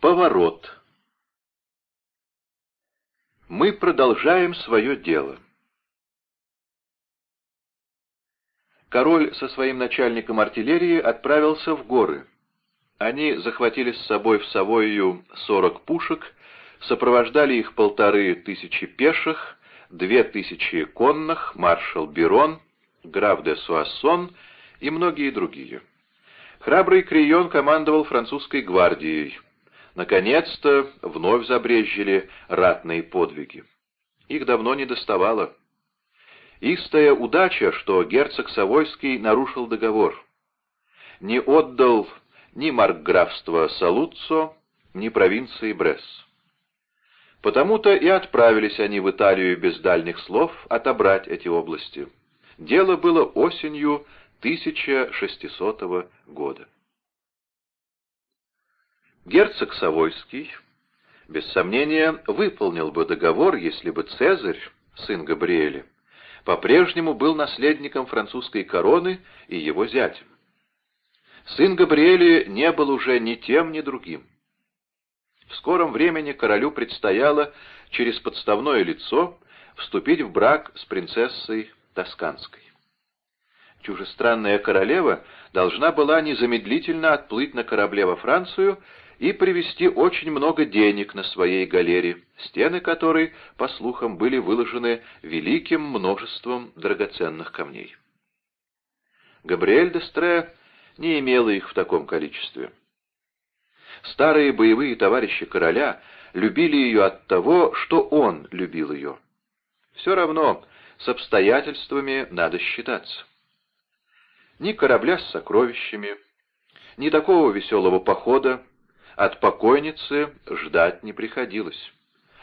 Поворот. Мы продолжаем свое дело. Король со своим начальником артиллерии отправился в горы. Они захватили с собой в Савойю сорок пушек, сопровождали их полторы тысячи пеших, две тысячи конных, маршал Бирон, граф де Суассон и многие другие. Храбрый Крион командовал французской гвардией. Наконец-то вновь забрезжили ратные подвиги. Их давно не доставало. Истая удача, что герцог Савойский нарушил договор. Не отдал ни маркграфства Салуццо, ни провинции Бресс. Потому-то и отправились они в Италию без дальних слов отобрать эти области. Дело было осенью 1600 года. Герцог Савойский, без сомнения, выполнил бы договор, если бы Цезарь, сын Габриэля, по-прежнему был наследником французской короны и его зятем. Сын Габриэля не был уже ни тем, ни другим. В скором времени королю предстояло через подставное лицо вступить в брак с принцессой Тосканской. Чужестранная королева должна была незамедлительно отплыть на корабле во Францию и привезти очень много денег на своей галере, стены которой, по слухам, были выложены великим множеством драгоценных камней. Габриэль де Стре не имела их в таком количестве. Старые боевые товарищи короля любили ее от того, что он любил ее. Все равно с обстоятельствами надо считаться. Ни корабля с сокровищами, ни такого веселого похода, от покойницы ждать не приходилось,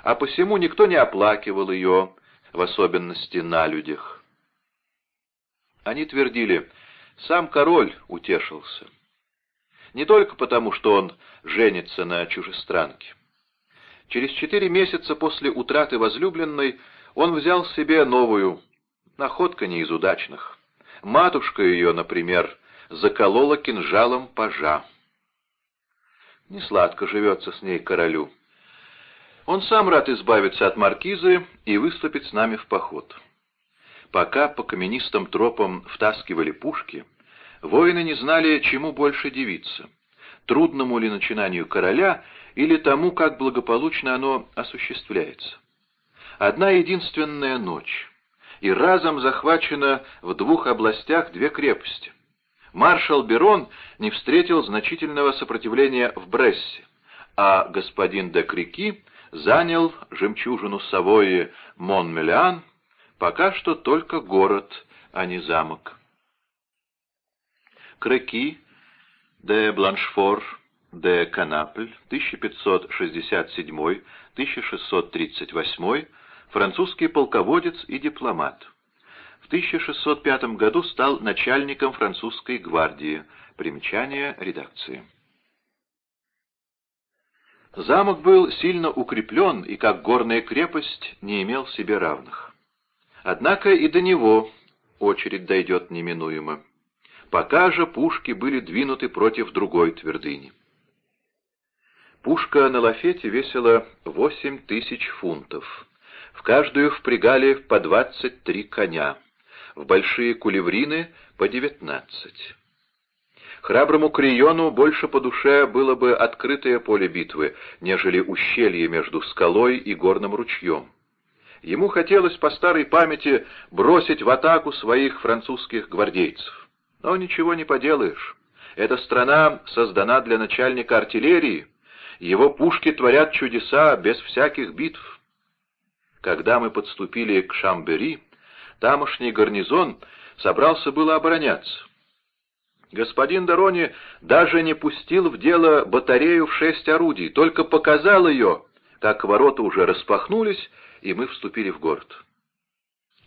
а посему никто не оплакивал ее, в особенности на людях. Они твердили, сам король утешился. Не только потому, что он женится на чужестранке. Через четыре месяца после утраты возлюбленной он взял себе новую, находка не из удачных. Матушка ее, например, заколола кинжалом пажа. Не сладко живется с ней королю. Он сам рад избавиться от маркизы и выступить с нами в поход. Пока по каменистым тропам втаскивали пушки, воины не знали, чему больше дивиться — трудному ли начинанию короля или тому, как благополучно оно осуществляется. Одна единственная ночь, и разом захвачено в двух областях две крепости маршал Берон не встретил значительного сопротивления в Брессе, а господин де Крики занял жемчужину Савойи Монмелиан, пока что только город, а не замок. Крики де Бланшфор де Канапль, 1567-1638, французский полководец и дипломат. В 1605 году стал начальником французской гвардии. Примечание редакции. Замок был сильно укреплен и, как горная крепость, не имел себе равных. Однако и до него очередь дойдет неминуемо. Пока же пушки были двинуты против другой твердыни. Пушка на лафете весила 8 тысяч фунтов. В каждую впрягали по 23 коня в большие кулеврины по девятнадцать. Храброму Криону больше по душе было бы открытое поле битвы, нежели ущелье между скалой и горным ручьем. Ему хотелось по старой памяти бросить в атаку своих французских гвардейцев. Но ничего не поделаешь. Эта страна создана для начальника артиллерии, его пушки творят чудеса без всяких битв. Когда мы подступили к Шамбери, Тамошний гарнизон собрался было обороняться. Господин Дорони даже не пустил в дело батарею в шесть орудий, только показал ее, как ворота уже распахнулись, и мы вступили в город.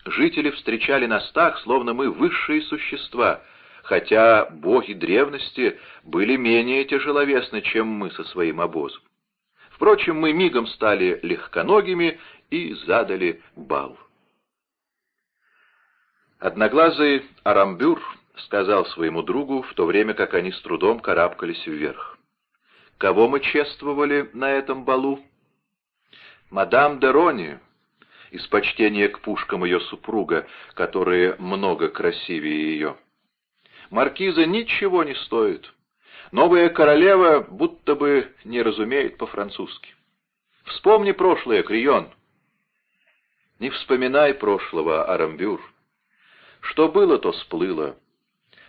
Жители встречали нас так, словно мы высшие существа, хотя боги древности были менее тяжеловесны, чем мы со своим обозом. Впрочем, мы мигом стали легконогими и задали бал. Одноглазый Арамбюр сказал своему другу, в то время как они с трудом карабкались вверх. Кого мы чествовали на этом балу? Мадам де Рони, из почтения к пушкам ее супруга, которые много красивее ее. Маркиза ничего не стоит. Новая королева будто бы не разумеет по-французски. Вспомни прошлое, Крион. Не вспоминай прошлого, Арамбюр. Что было, то сплыло.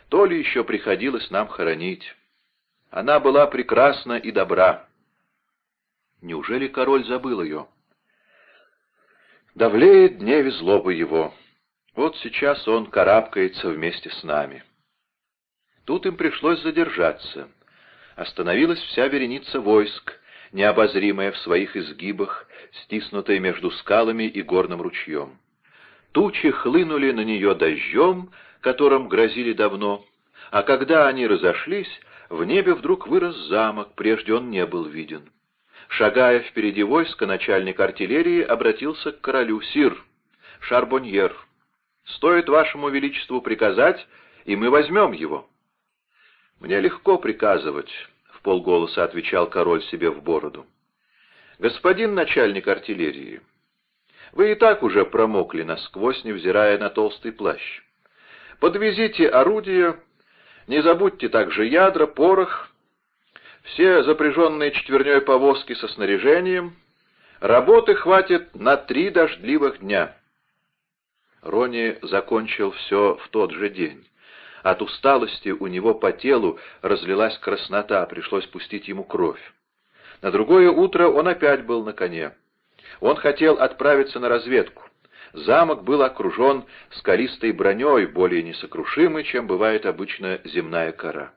То ли еще приходилось нам хоронить. Она была прекрасна и добра. Неужели король забыл ее? Давлеет дневе злобы его. Вот сейчас он карабкается вместе с нами. Тут им пришлось задержаться. Остановилась вся вереница войск, необозримая в своих изгибах, стиснутая между скалами и горным ручьем. Тучи хлынули на нее дождем, которым грозили давно, а когда они разошлись, в небе вдруг вырос замок, прежде он не был виден. Шагая впереди войска, начальник артиллерии обратился к королю Сир, Шарбоньер. «Стоит вашему величеству приказать, и мы возьмем его». «Мне легко приказывать», — в полголоса отвечал король себе в бороду. «Господин начальник артиллерии, вы и так уже промокли насквозь, невзирая на толстый плащ. Подвезите орудия, не забудьте также ядра, порох, все запряженные четверней повозки со снаряжением. Работы хватит на три дождливых дня. Рони закончил все в тот же день. От усталости у него по телу разлилась краснота, пришлось пустить ему кровь. На другое утро он опять был на коне. Он хотел отправиться на разведку. Замок был окружен скалистой броней, более несокрушимой, чем бывает обычно земная кора.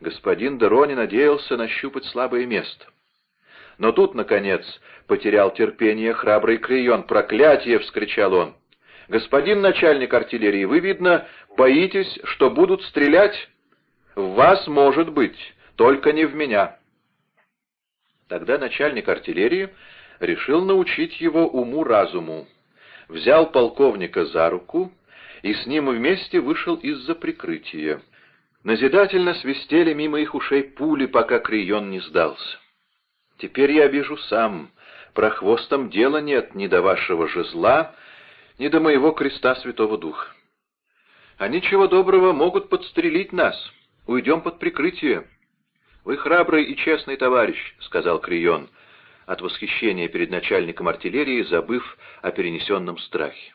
Господин Дерони надеялся нащупать слабое место. Но тут, наконец, потерял терпение храбрый Крион. «Проклятие!» — вскричал он. «Господин начальник артиллерии, вы, видно, боитесь, что будут стрелять? В вас, может быть, только не в меня». Тогда начальник артиллерии решил научить его уму-разуму. Взял полковника за руку и с ним вместе вышел из-за прикрытия. Назидательно свистели мимо их ушей пули, пока Крион не сдался. «Теперь я вижу сам, про хвостом дела нет ни до вашего жезла, ни до моего креста Святого Духа. Они чего доброго могут подстрелить нас, уйдем под прикрытие». «Вы храбрый и честный товарищ», — сказал Крион, от восхищения перед начальником артиллерии, забыв о перенесенном страхе.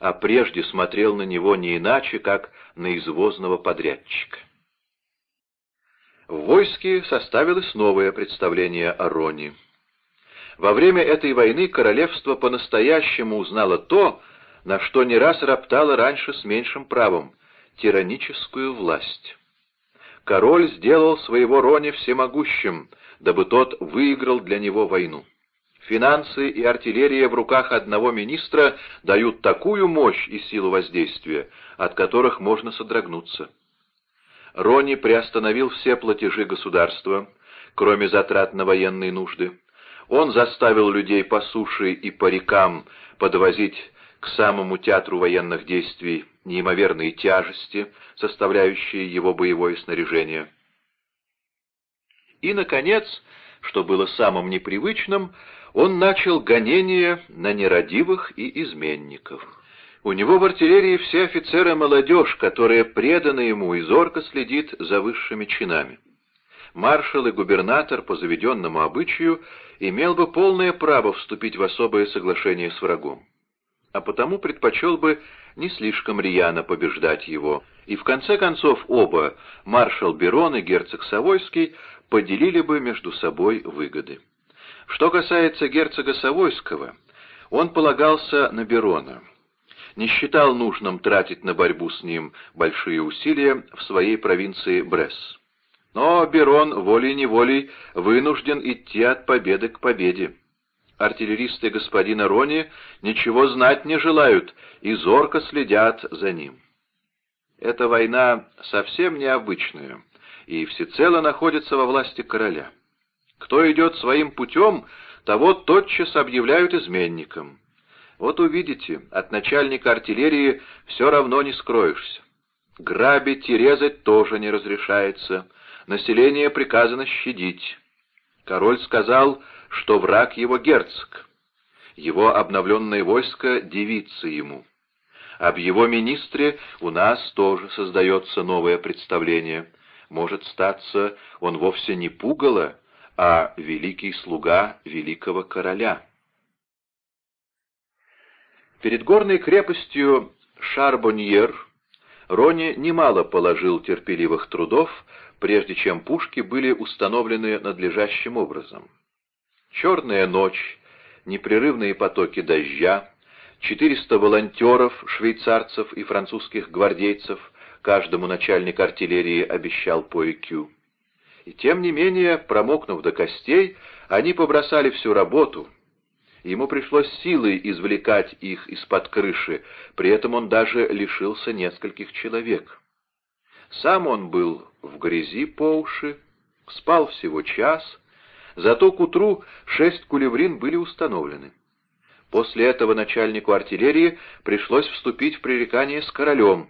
А прежде смотрел на него не иначе, как на извозного подрядчика. В войске составилось новое представление о Роне. Во время этой войны королевство по-настоящему узнало то, на что не раз роптало раньше с меньшим правом — тираническую власть король сделал своего Рони всемогущим, дабы тот выиграл для него войну. Финансы и артиллерия в руках одного министра дают такую мощь и силу воздействия, от которых можно содрогнуться. Рони приостановил все платежи государства, кроме затрат на военные нужды. Он заставил людей по суше и по рекам подвозить к самому театру военных действий неимоверные тяжести, составляющие его боевое снаряжение. И, наконец, что было самым непривычным, он начал гонение на нерадивых и изменников. У него в артиллерии все офицеры молодежь, которая предана ему и зорко следит за высшими чинами. Маршал и губернатор по заведенному обычаю имел бы полное право вступить в особое соглашение с врагом а потому предпочел бы не слишком рьяно побеждать его, и в конце концов оба, маршал Берон и герцог Савойский, поделили бы между собой выгоды. Что касается герцога Савойского, он полагался на Берона, не считал нужным тратить на борьбу с ним большие усилия в своей провинции Бресс. Но Берон волей-неволей вынужден идти от победы к победе. Артиллеристы господина Рони ничего знать не желают и зорко следят за ним. Эта война совсем необычная и всецело находится во власти короля. Кто идет своим путем, того тотчас объявляют изменником. Вот увидите, от начальника артиллерии все равно не скроешься. Грабить и резать тоже не разрешается, население приказано щадить. Король сказал, что враг его герцог. Его обновленное войско дивится ему. Об его министре у нас тоже создается новое представление. Может статься, он вовсе не пугало, а великий слуга великого короля. Перед горной крепостью Шарбоньер Рони немало положил терпеливых трудов, прежде чем пушки были установлены надлежащим образом. Черная ночь, непрерывные потоки дождя, 400 волонтеров, швейцарцев и французских гвардейцев, каждому начальник артиллерии обещал по ЭКЮ. И тем не менее, промокнув до костей, они побросали всю работу. Ему пришлось силой извлекать их из-под крыши, при этом он даже лишился нескольких человек. Сам он был в грязи по уши, спал всего час, зато к утру шесть кулеврин были установлены. После этого начальнику артиллерии пришлось вступить в пререкание с королем.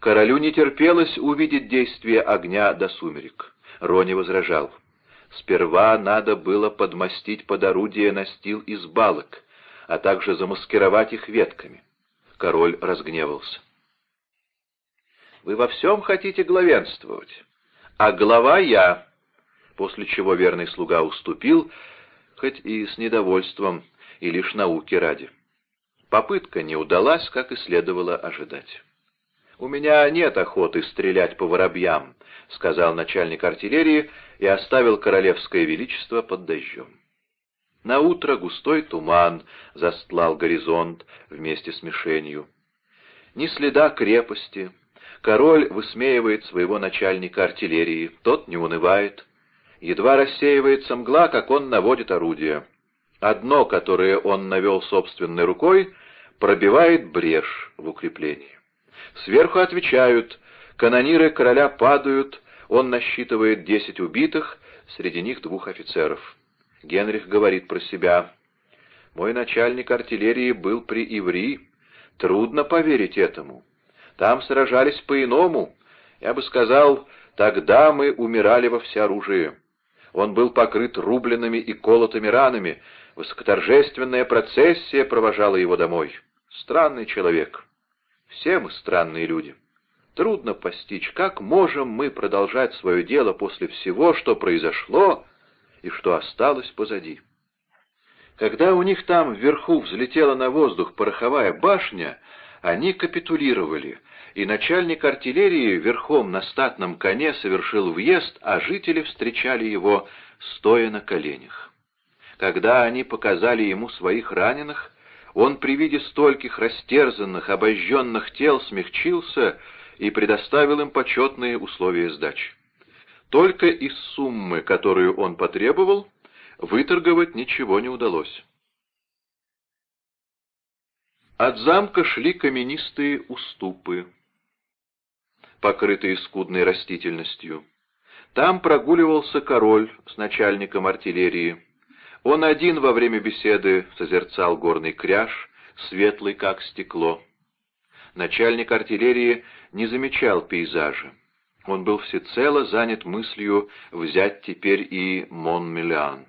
Королю не терпелось увидеть действие огня до сумерек. Рони возражал. Сперва надо было подмастить под орудие настил из балок, а также замаскировать их ветками. Король разгневался. «Вы во всем хотите главенствовать, а глава я», после чего верный слуга уступил, хоть и с недовольством, и лишь науки ради. Попытка не удалась, как и следовало ожидать. «У меня нет охоты стрелять по воробьям», — сказал начальник артиллерии и оставил королевское величество под дождем. На утро густой туман застлал горизонт вместе с мишенью. Ни следа крепости. Король высмеивает своего начальника артиллерии, тот не унывает. Едва рассеивается мгла, как он наводит орудие. Одно, которое он навел собственной рукой, пробивает брешь в укреплении. Сверху отвечают, канониры короля падают, он насчитывает десять убитых, среди них двух офицеров. Генрих говорит про себя, «Мой начальник артиллерии был при Иври, трудно поверить этому. Там сражались по-иному, я бы сказал, тогда мы умирали во всеоружии. Он был покрыт рубленными и колотыми ранами, Высокоторжественная процессия провожала его домой. Странный человек. Все мы странные люди. Трудно постичь, как можем мы продолжать свое дело после всего, что произошло и что осталось позади. Когда у них там вверху взлетела на воздух пороховая башня, они капитулировали, и начальник артиллерии верхом на статном коне совершил въезд, а жители встречали его, стоя на коленях. Когда они показали ему своих раненых, он при виде стольких растерзанных, обожженных тел смягчился и предоставил им почетные условия сдачи. Только из суммы, которую он потребовал, выторговать ничего не удалось. От замка шли каменистые уступы, покрытые скудной растительностью. Там прогуливался король с начальником артиллерии. Он один во время беседы созерцал горный кряж, светлый как стекло. Начальник артиллерии не замечал пейзажа. Он был всецело занят мыслью взять теперь и Монмелян.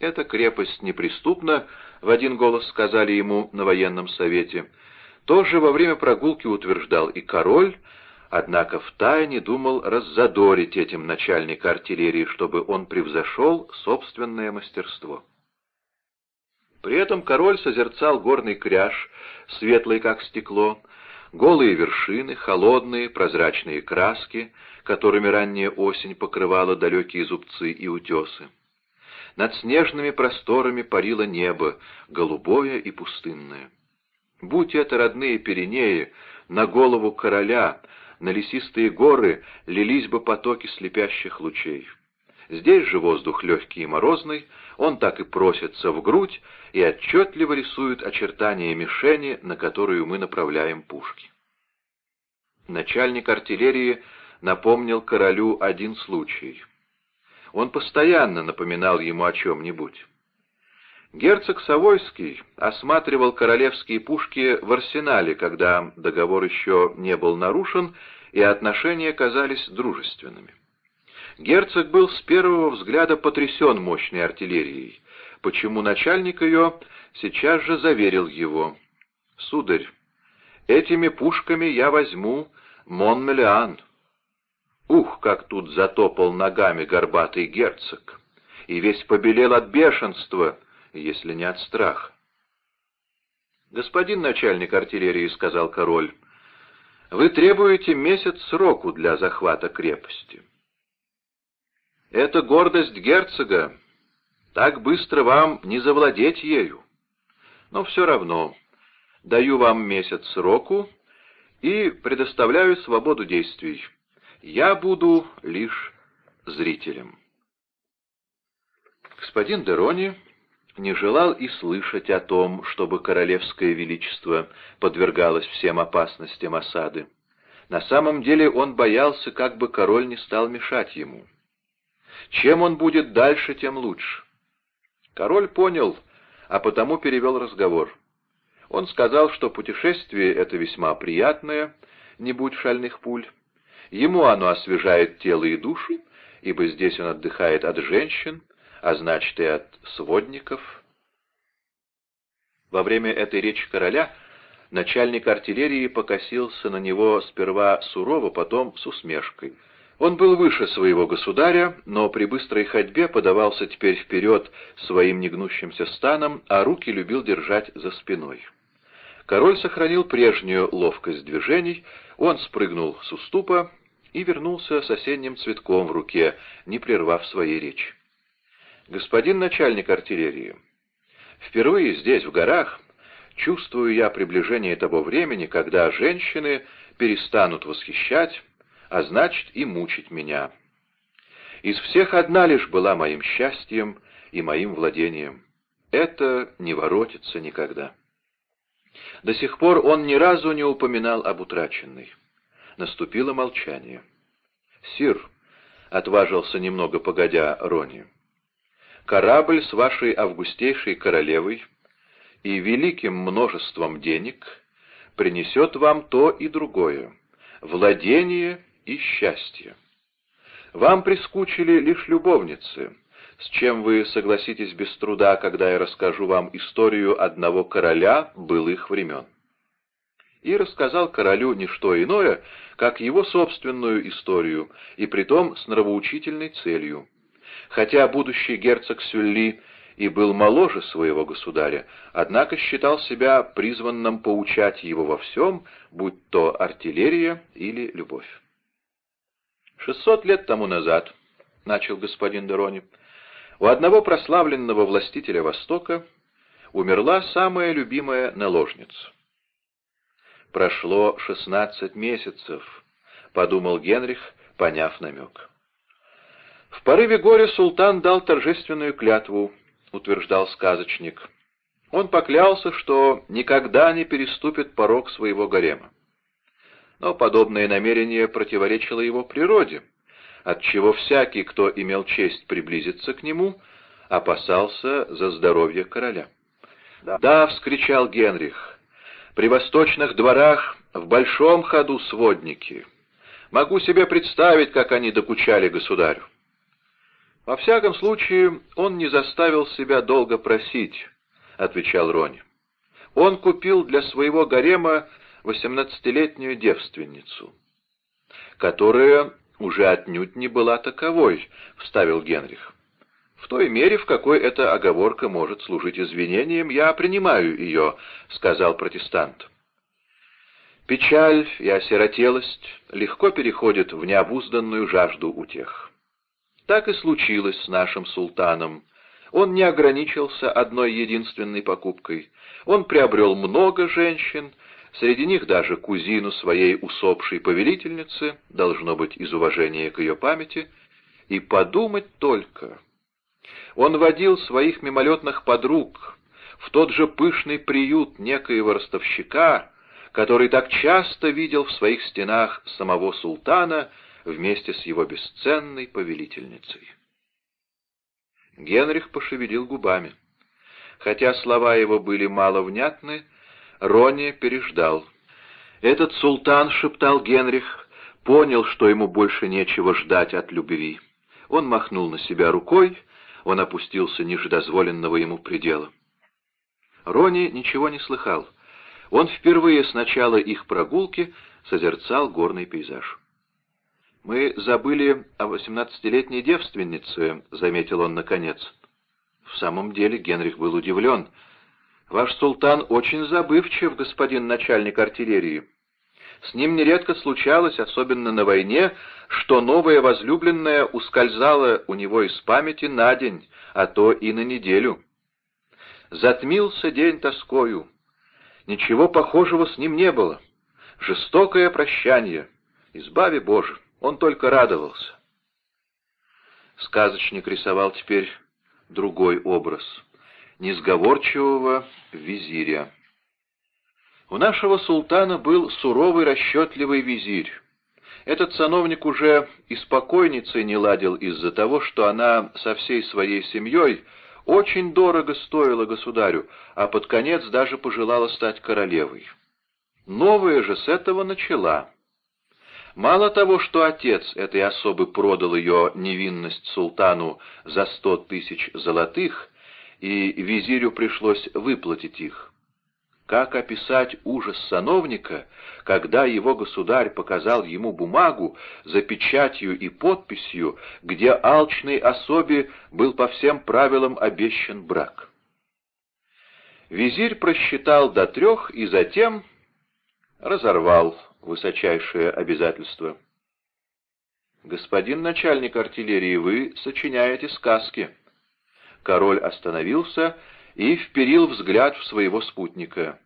«Эта крепость неприступна», — в один голос сказали ему на военном совете. Тоже во время прогулки утверждал и король, однако втайне думал раззадорить этим начальника артиллерии, чтобы он превзошел собственное мастерство. При этом король созерцал горный кряж, светлый как стекло, голые вершины, холодные прозрачные краски, которыми ранняя осень покрывала далекие зубцы и утесы. Над снежными просторами парило небо, голубое и пустынное. Будь это родные Пиренеи, на голову короля — на лесистые горы лились бы потоки слепящих лучей. Здесь же воздух легкий и морозный, он так и просится в грудь и отчетливо рисует очертания мишени, на которую мы направляем пушки. Начальник артиллерии напомнил королю один случай. Он постоянно напоминал ему о чем-нибудь. Герцог Савойский осматривал королевские пушки в арсенале, когда договор еще не был нарушен, и отношения казались дружественными. Герцог был с первого взгляда потрясен мощной артиллерией, почему начальник ее сейчас же заверил его. «Сударь, этими пушками я возьму Монмелиан». Ух, как тут затопал ногами горбатый герцог! И весь побелел от бешенства, если не от страха. «Господин начальник артиллерии», — сказал король, — «вы требуете месяц сроку для захвата крепости». «Это гордость герцога. Так быстро вам не завладеть ею. Но все равно даю вам месяц сроку и предоставляю свободу действий. Я буду лишь зрителем». Господин Дерони не желал и слышать о том, чтобы королевское величество подвергалось всем опасностям осады. На самом деле он боялся, как бы король не стал мешать ему. Чем он будет дальше, тем лучше. Король понял, а потому перевел разговор. Он сказал, что путешествие это весьма приятное, не будь шальных пуль. Ему оно освежает тело и душу, ибо здесь он отдыхает от женщин, а значит и от сводников. Во время этой речи короля начальник артиллерии покосился на него сперва сурово, потом с усмешкой. Он был выше своего государя, но при быстрой ходьбе подавался теперь вперед своим негнущимся станом, а руки любил держать за спиной. Король сохранил прежнюю ловкость движений, он спрыгнул с уступа и вернулся с осенним цветком в руке, не прервав своей речи. «Господин начальник артиллерии, впервые здесь, в горах, чувствую я приближение того времени, когда женщины перестанут восхищать, а значит и мучить меня. Из всех одна лишь была моим счастьем и моим владением. Это не воротится никогда». До сих пор он ни разу не упоминал об утраченной. Наступило молчание. «Сир», — отважился немного погодя Рони, — корабль с вашей августейшей королевой и великим множеством денег принесет вам то и другое — владение и счастье. Вам прискучили лишь любовницы, с чем вы согласитесь без труда, когда я расскажу вам историю одного короля былых времен. И рассказал королю не что иное, как его собственную историю, и притом с нравоучительной целью — Хотя будущий герцог Сюлли и был моложе своего государя, однако считал себя призванным поучать его во всем, будь то артиллерия или любовь. «Шестьсот лет тому назад», — начал господин Дерони, — «у одного прославленного властителя Востока умерла самая любимая наложница. Прошло шестнадцать месяцев, — подумал Генрих, поняв намек. В порыве горя султан дал торжественную клятву, утверждал сказочник. Он поклялся, что никогда не переступит порог своего гарема. Но подобное намерение противоречило его природе, отчего всякий, кто имел честь приблизиться к нему, опасался за здоровье короля. «Да, да — вскричал Генрих, — при восточных дворах в большом ходу сводники. Могу себе представить, как они докучали государю. «Во всяком случае, он не заставил себя долго просить», — отвечал Рони. «Он купил для своего гарема восемнадцатилетнюю девственницу, которая уже отнюдь не была таковой», — вставил Генрих. «В той мере, в какой эта оговорка может служить извинением, я принимаю ее», — сказал протестант. Печаль и осиротелость легко переходят в необузданную жажду утех. Так и случилось с нашим султаном. Он не ограничился одной единственной покупкой. Он приобрел много женщин, среди них даже кузину своей усопшей повелительницы, должно быть из уважения к ее памяти, и подумать только. Он водил своих мимолетных подруг в тот же пышный приют некоего ростовщика, который так часто видел в своих стенах самого султана вместе с его бесценной повелительницей. Генрих пошевелил губами. Хотя слова его были мало внятны, Рони переждал. Этот султан, шептал Генрих, понял, что ему больше нечего ждать от любви. Он махнул на себя рукой, он опустился ниже дозволенного ему предела. Рони ничего не слыхал. Он впервые с начала их прогулки созерцал горный пейзаж. «Мы забыли о восемнадцатилетней девственнице», — заметил он наконец. В самом деле Генрих был удивлен. «Ваш султан очень забывчив, господин начальник артиллерии. С ним нередко случалось, особенно на войне, что новая возлюбленная ускользала у него из памяти на день, а то и на неделю. Затмился день тоскою. Ничего похожего с ним не было. Жестокое прощание. Избави Боже, он только радовался. Сказочник рисовал теперь другой образ — несговорчивого визиря. У нашего султана был суровый расчетливый визирь. Этот сановник уже и спокойницей не ладил из-за того, что она со всей своей семьей очень дорого стоила государю, а под конец даже пожелала стать королевой. Новая же с этого начала. Мало того, что отец этой особы продал ее невинность султану за сто тысяч золотых, и визирю пришлось выплатить их, как описать ужас сановника, когда его государь показал ему бумагу за печатью и подписью, где алчной особе был по всем правилам обещан брак? Визирь просчитал до трех и затем разорвал высочайшее обязательство. «Господин начальник артиллерии, вы сочиняете сказки». Король остановился и вперил взгляд в своего спутника.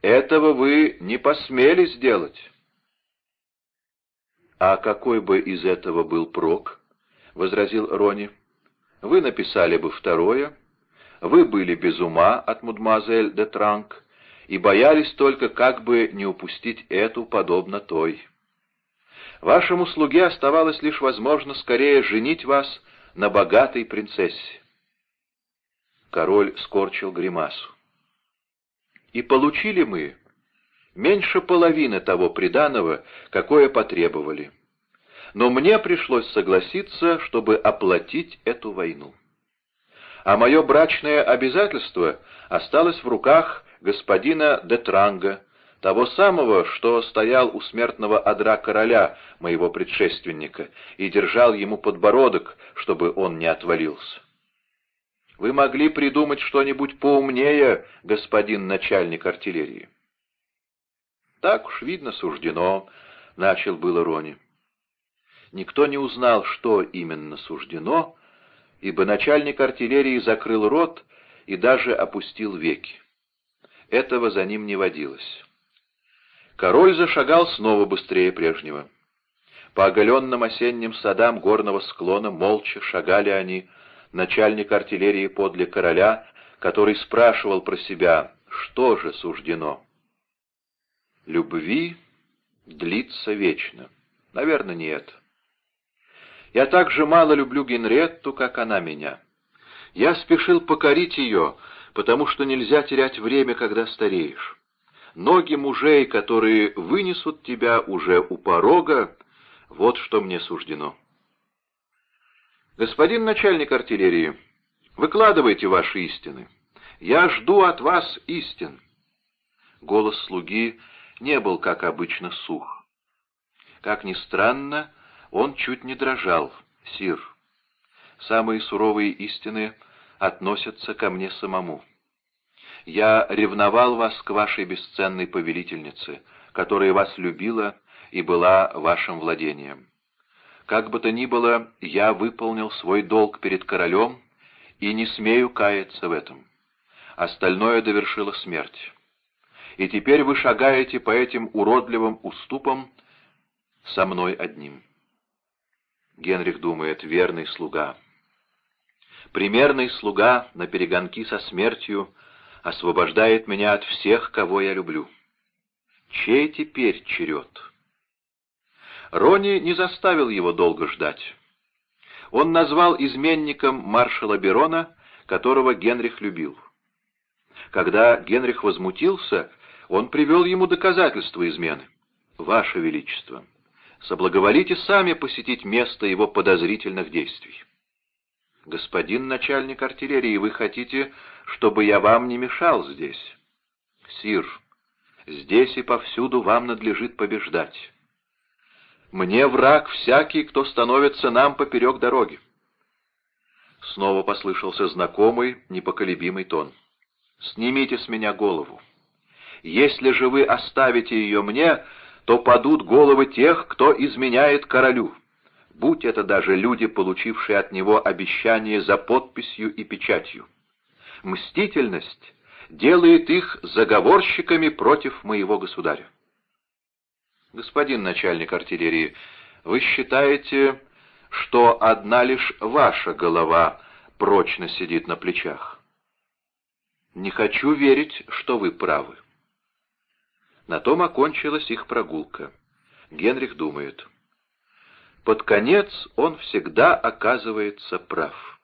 «Этого вы не посмели сделать». «А какой бы из этого был прок?» — возразил Рони. «Вы написали бы второе. Вы были без ума от мадемуазель де Транк и боялись только, как бы не упустить эту, подобно той. Вашему слуге оставалось лишь возможно скорее женить вас на богатой принцессе. Король скорчил гримасу. И получили мы меньше половины того приданого, какое потребовали. Но мне пришлось согласиться, чтобы оплатить эту войну. А мое брачное обязательство осталось в руках господина Детранга, того самого, что стоял у смертного одра короля, моего предшественника, и держал ему подбородок, чтобы он не отвалился. Вы могли придумать что-нибудь поумнее, господин начальник артиллерии. Так уж, видно, суждено, — начал было Рони. Никто не узнал, что именно суждено, ибо начальник артиллерии закрыл рот и даже опустил веки. Этого за ним не водилось. Король зашагал снова быстрее прежнего. По оголенным осенним садам горного склона молча шагали они, начальник артиллерии подле короля, который спрашивал про себя, что же суждено. Любви длится вечно. Наверное, нет. Я так же мало люблю Генретту, как она меня. Я спешил покорить ее, потому что нельзя терять время, когда стареешь. Ноги мужей, которые вынесут тебя уже у порога, вот что мне суждено. «Господин начальник артиллерии, выкладывайте ваши истины. Я жду от вас истин». Голос слуги не был, как обычно, сух. Как ни странно, он чуть не дрожал. «Сир, самые суровые истины относятся ко мне самому. Я ревновал вас к вашей бесценной повелительнице, которая вас любила и была вашим владением. Как бы то ни было, я выполнил свой долг перед королем и не смею каяться в этом. Остальное довершила смерть. И теперь вы шагаете по этим уродливым уступам со мной одним. Генрих думает, верный слуга. Примерный слуга на перегонки со смертью освобождает меня от всех, кого я люблю. Чей теперь черед? Рони не заставил его долго ждать. Он назвал изменником маршала Берона, которого Генрих любил. Когда Генрих возмутился, он привел ему доказательства измены. «Ваше Величество, соблаговолите сами посетить место его подозрительных действий. Господин начальник артиллерии, вы хотите, чтобы я вам не мешал здесь? Сир, здесь и повсюду вам надлежит побеждать. Мне враг всякий, кто становится нам поперек дороги. Снова послышался знакомый, непоколебимый тон. «Снимите с меня голову. Если же вы оставите ее мне, то падут головы тех, кто изменяет королю. Будь это даже люди, получившие от него обещание за подписью и печатью. Мстительность делает их заговорщиками против моего государя. Господин начальник артиллерии, вы считаете, что одна лишь ваша голова прочно сидит на плечах? Не хочу верить, что вы правы. На том окончилась их прогулка. Генрих думает. Под конец он всегда оказывается прав.